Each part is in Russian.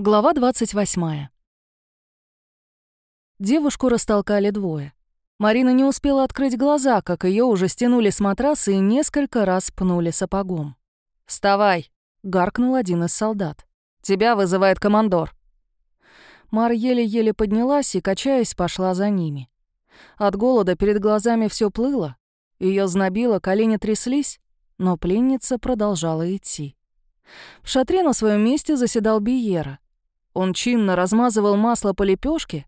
Глава 28. Девушку растолкали двое. Марина не успела открыть глаза, как ее уже стянули с матраса и несколько раз пнули сапогом. «Вставай!» — гаркнул один из солдат. «Тебя вызывает командор». Мар еле-еле поднялась и, качаясь, пошла за ними. От голода перед глазами все плыло, ее знобило, колени тряслись, но пленница продолжала идти. В шатре на своем месте заседал Биера — он чинно размазывал масло по лепешке,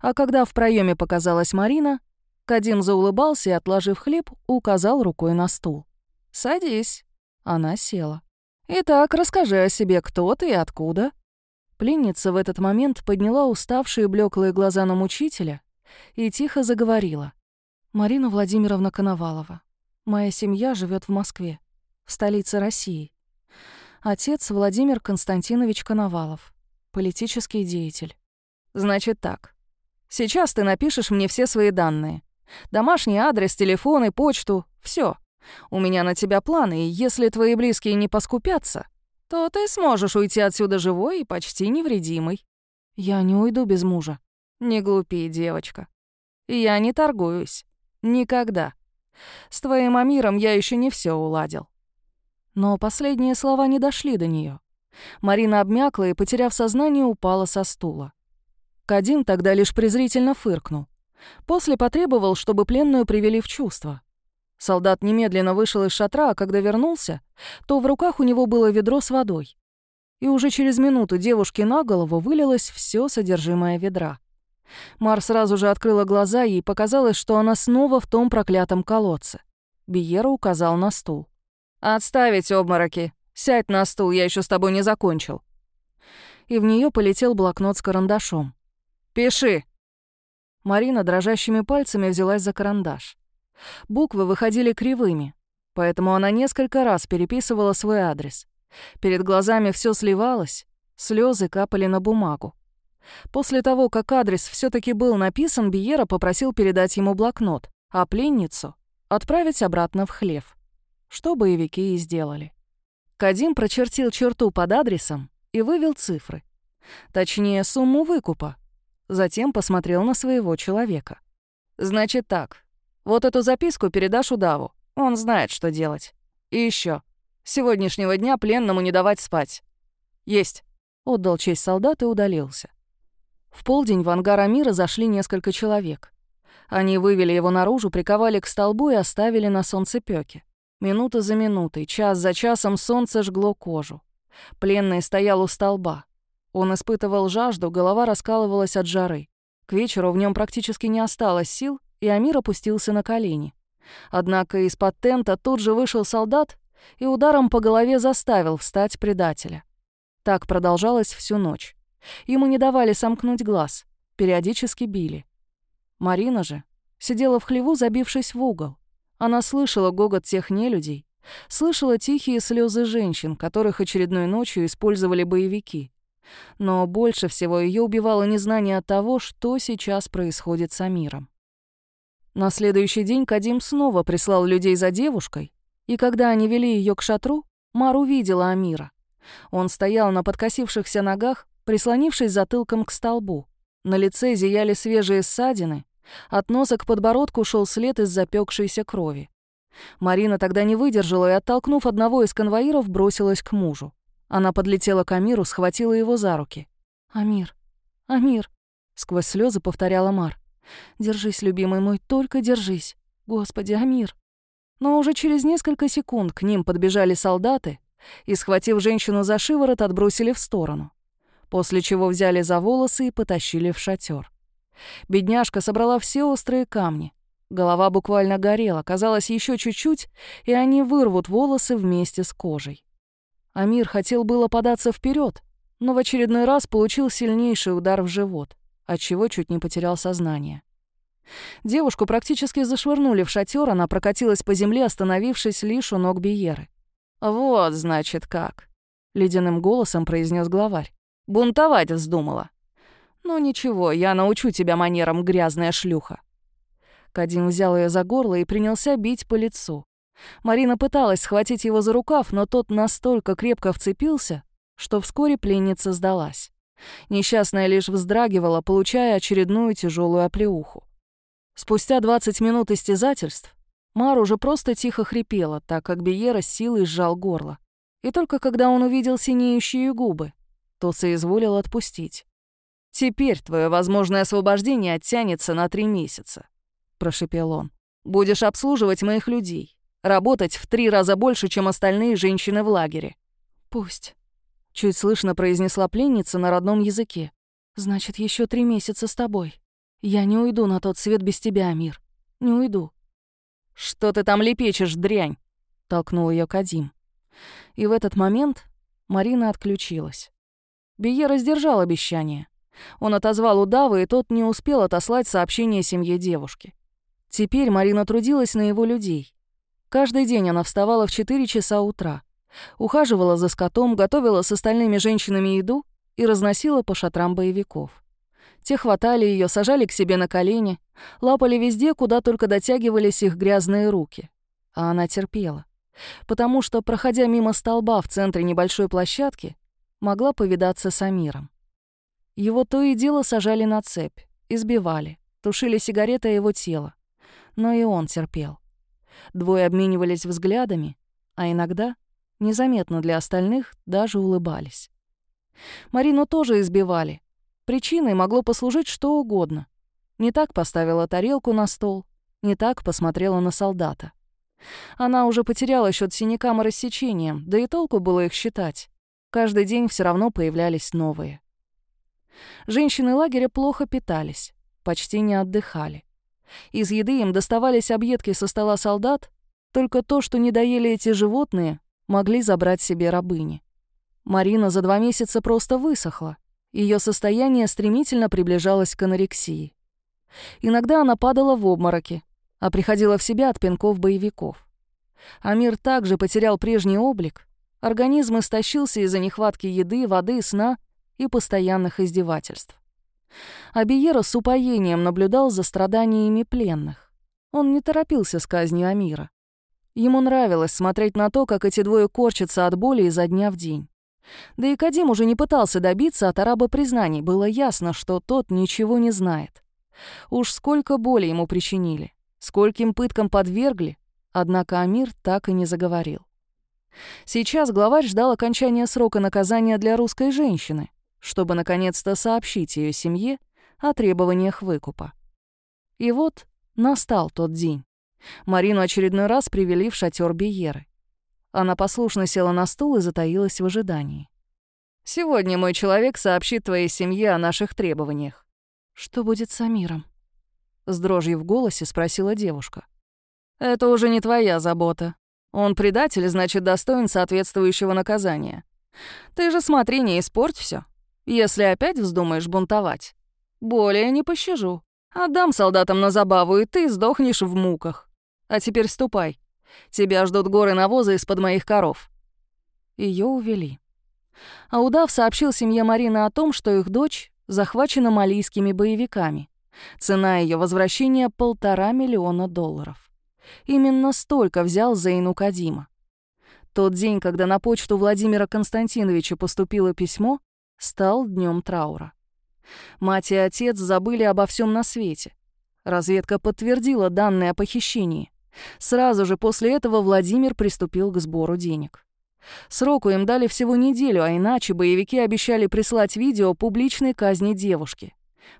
а когда в проеме показалась Марина, Кадим заулыбался и, отложив хлеб, указал рукой на стул. «Садись». Она села. «Итак, расскажи о себе, кто ты и откуда». Пленница в этот момент подняла уставшие блеклые глаза на мучителя и тихо заговорила. «Марина Владимировна Коновалова. Моя семья живет в Москве, в столице России. Отец Владимир Константинович Коновалов политический деятель. Значит так. Сейчас ты напишешь мне все свои данные. Домашний адрес, телефон и почту — все. У меня на тебя планы, и если твои близкие не поскупятся, то ты сможешь уйти отсюда живой и почти невредимый. Я не уйду без мужа. Не глупи, девочка. Я не торгуюсь. Никогда. С твоим Амиром я еще не все уладил. Но последние слова не дошли до нее. Марина обмякла и, потеряв сознание, упала со стула. Кадим тогда лишь презрительно фыркнул. После потребовал, чтобы пленную привели в чувство. Солдат немедленно вышел из шатра, а когда вернулся, то в руках у него было ведро с водой. И уже через минуту девушке на голову вылилось все содержимое ведра. Мар сразу же открыла глаза, и показалось, что она снова в том проклятом колодце. Биера указал на стул. «Отставить обмороки!» Сядь на стул, я еще с тобой не закончил». И в нее полетел блокнот с карандашом. «Пиши!» Марина дрожащими пальцами взялась за карандаш. Буквы выходили кривыми, поэтому она несколько раз переписывала свой адрес. Перед глазами все сливалось, слезы капали на бумагу. После того, как адрес все таки был написан, Биера попросил передать ему блокнот, а пленницу — отправить обратно в хлев. Что боевики и сделали. Кадим прочертил черту под адресом и вывел цифры. Точнее, сумму выкупа. Затем посмотрел на своего человека. «Значит так. Вот эту записку передашь удаву. Он знает, что делать. И еще. С сегодняшнего дня пленному не давать спать. Есть». Отдал честь солдат и удалился. В полдень в ангар Амира зашли несколько человек. Они вывели его наружу, приковали к столбу и оставили на солнцепёке. Минута за минутой, час за часом солнце жгло кожу. Пленный стоял у столба. Он испытывал жажду, голова раскалывалась от жары. К вечеру в нем практически не осталось сил, и Амир опустился на колени. Однако из-под тента тут же вышел солдат и ударом по голове заставил встать предателя. Так продолжалось всю ночь. Ему не давали сомкнуть глаз, периодически били. Марина же сидела в хлеву, забившись в угол. Она слышала гогот тех нелюдей, слышала тихие слезы женщин, которых очередной ночью использовали боевики. Но больше всего ее убивало незнание того, что сейчас происходит с Амиром. На следующий день Кадим снова прислал людей за девушкой, и когда они вели ее к шатру, Мар увидела Амира. Он стоял на подкосившихся ногах, прислонившись затылком к столбу. На лице зияли свежие ссадины, от носа к подбородку шел след из запекшейся крови. Марина тогда не выдержала и, оттолкнув одного из конвоиров, бросилась к мужу. Она подлетела к Амиру, схватила его за руки. «Амир, Амир!» — сквозь слезы повторяла Мар. «Держись, любимый мой, только держись! Господи, Амир!» Но уже через несколько секунд к ним подбежали солдаты и, схватив женщину за шиворот, отбросили в сторону, после чего взяли за волосы и потащили в шатер. Бедняжка собрала все острые камни. Голова буквально горела, казалось, еще чуть-чуть, и они вырвут волосы вместе с кожей. Амир хотел было податься вперед, но в очередной раз получил сильнейший удар в живот, отчего чуть не потерял сознание. Девушку практически зашвырнули в шатер, она прокатилась по земле, остановившись лишь у ног Биеры. «Вот, значит, как», — ледяным голосом произнес главарь. «Бунтовать вздумала. «Ну ничего, я научу тебя манерам, грязная шлюха». Кадим взял ее за горло и принялся бить по лицу. Марина пыталась схватить его за рукав, но тот настолько крепко вцепился, что вскоре пленница сдалась. Несчастная лишь вздрагивала, получая очередную тяжелую оплеуху. Спустя 20 минут истязательств Мар уже просто тихо хрипела, так как Биера силой сжал горло. И только когда он увидел синеющие губы, то соизволил отпустить. «Теперь твое возможное освобождение оттянется на три месяца», — прошепел он. «Будешь обслуживать моих людей, работать в три раза больше, чем остальные женщины в лагере». «Пусть», — чуть слышно произнесла пленница на родном языке. «Значит, еще три месяца с тобой. Я не уйду на тот свет без тебя, Амир. Не уйду». «Что ты там лепечешь, дрянь?» — толкнул ее Кадим. И в этот момент Марина отключилась. Бие раздержал обещание. Он отозвал удава, и тот не успел отослать сообщение семье девушки. Теперь Марина трудилась на его людей. Каждый день она вставала в 4 часа утра, ухаживала за скотом, готовила с остальными женщинами еду и разносила по шатрам боевиков. Те хватали ее, сажали к себе на колени, лапали везде, куда только дотягивались их грязные руки. А она терпела. Потому что, проходя мимо столба в центре небольшой площадки, могла повидаться с Амиром. Его то и дело сажали на цепь, избивали, тушили сигареты о его тело. Но и он терпел. Двое обменивались взглядами, а иногда, незаметно для остальных, даже улыбались. Марину тоже избивали, Причиной могло послужить что угодно. Не так поставила тарелку на стол, не так посмотрела на солдата. Она уже потеряла счет синякам и рассечениям, да и толку было их считать. Каждый день все равно появлялись новые. Женщины лагеря плохо питались, почти не отдыхали. Из еды им доставались объедки со стола солдат, только то, что не доели эти животные, могли забрать себе рабыни. Марина за два месяца просто высохла, ее состояние стремительно приближалось к анорексии. Иногда она падала в обмороки, а приходила в себя от пинков боевиков. Амир также потерял прежний облик, организм истощился из-за нехватки еды, воды, сна и постоянных издевательств. Абиера с упоением наблюдал за страданиями пленных. Он не торопился с казнью Амира. Ему нравилось смотреть на то, как эти двое корчатся от боли изо дня в день. Да и Кадим уже не пытался добиться от араба признаний, было ясно, что тот ничего не знает. Уж сколько боли ему причинили, скольким пыткам подвергли, однако Амир так и не заговорил. Сейчас главарь ждал окончания срока наказания для русской женщины, чтобы наконец-то сообщить ее семье о требованиях выкупа. И вот настал тот день. Марину очередной раз привели в шатер Биеры. Она послушно села на стул и затаилась в ожидании. «Сегодня мой человек сообщит твоей семье о наших требованиях». «Что будет с Амиром?» С дрожью в голосе спросила девушка. «Это уже не твоя забота. Он предатель, значит, достоин соответствующего наказания. Ты же смотри, не испорть все. Если опять вздумаешь бунтовать, более не пощажу. Отдам солдатам на забаву, и ты сдохнешь в муках. А теперь ступай. Тебя ждут горы навоза из-под моих коров». Ее увели. А удав сообщил семье Марины о том, что их дочь захвачена малийскими боевиками. Цена ее возвращения — полтора миллиона долларов. Именно столько взял Зейну Кадима. Тот день, когда на почту Владимира Константиновича поступило письмо, стал днем траура. Мать и отец забыли обо всем на свете. Разведка подтвердила данные о похищении. Сразу же после этого Владимир приступил к сбору денег. Сроку им дали всего неделю, а иначе боевики обещали прислать видео публичной казни девушки.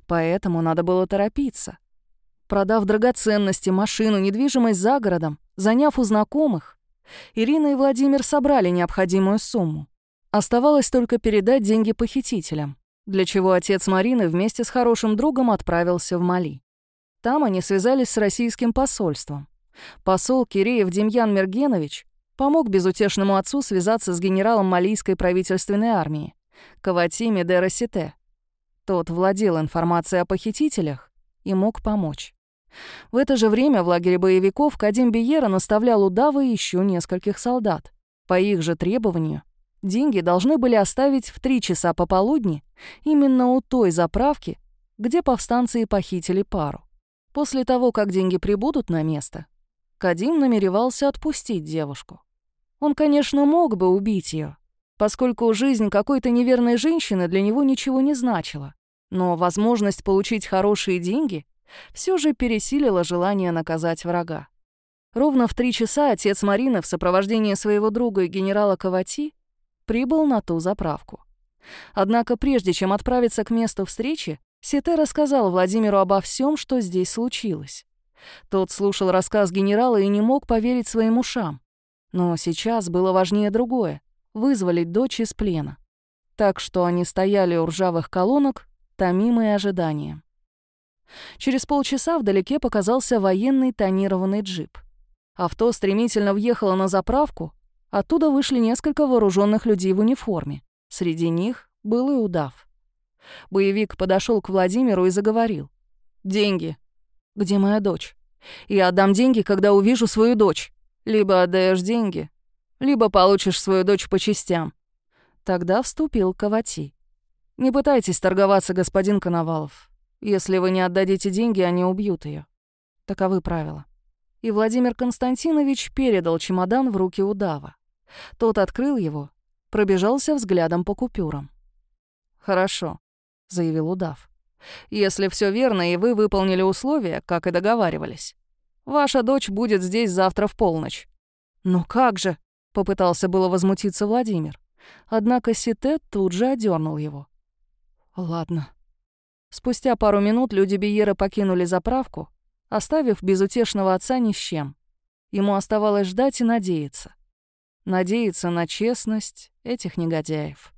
Поэтому надо было торопиться. Продав драгоценности, машину, недвижимость за городом, заняв у знакомых, Ирина и Владимир собрали необходимую сумму. Оставалось только передать деньги похитителям, для чего отец Марины вместе с хорошим другом отправился в Мали. Там они связались с российским посольством. Посол Киреев Демьян Мергенович помог безутешному отцу связаться с генералом малийской правительственной армии Каватими де Росите. Тот владел информацией о похитителях и мог помочь. В это же время в лагере боевиков Кадим Биера наставлял удавы еще нескольких солдат. По их же требованию, деньги должны были оставить в три часа пополудни именно у той заправки, где повстанцы и похитили пару. После того, как деньги прибудут на место, Кадим намеревался отпустить девушку. Он, конечно, мог бы убить ее, поскольку жизнь какой-то неверной женщины для него ничего не значила. Но возможность получить хорошие деньги все же пересилила желание наказать врага. Ровно в три часа отец Марины в сопровождении своего друга и генерала Кавати прибыл на ту заправку. Однако прежде чем отправиться к месту встречи, Сите рассказал Владимиру обо всем, что здесь случилось. Тот слушал рассказ генерала и не мог поверить своим ушам. Но сейчас было важнее другое — вызволить дочь из плена. Так что они стояли у ржавых колонок, томимые ожиданием. Через полчаса вдалеке показался военный тонированный джип. Авто стремительно въехало на заправку, Оттуда вышли несколько вооруженных людей в униформе. Среди них был и удав. Боевик подошел к Владимиру и заговорил. «Деньги. Где моя дочь? Я отдам деньги, когда увижу свою дочь. Либо отдаешь деньги, либо получишь свою дочь по частям». Тогда вступил Кавати. «Не пытайтесь торговаться, господин Коновалов. Если вы не отдадите деньги, они убьют ее. Таковы правила». И Владимир Константинович передал чемодан в руки удава. Тот открыл его, пробежался взглядом по купюрам. «Хорошо», — заявил удав. «Если все верно и вы выполнили условия, как и договаривались, ваша дочь будет здесь завтра в полночь». «Ну как же?» — попытался было возмутиться Владимир. Однако Ситет тут же одернул его. «Ладно». Спустя пару минут люди Биера покинули заправку, оставив безутешного отца ни с чем. Ему оставалось ждать и надеяться надеяться на честность этих негодяев.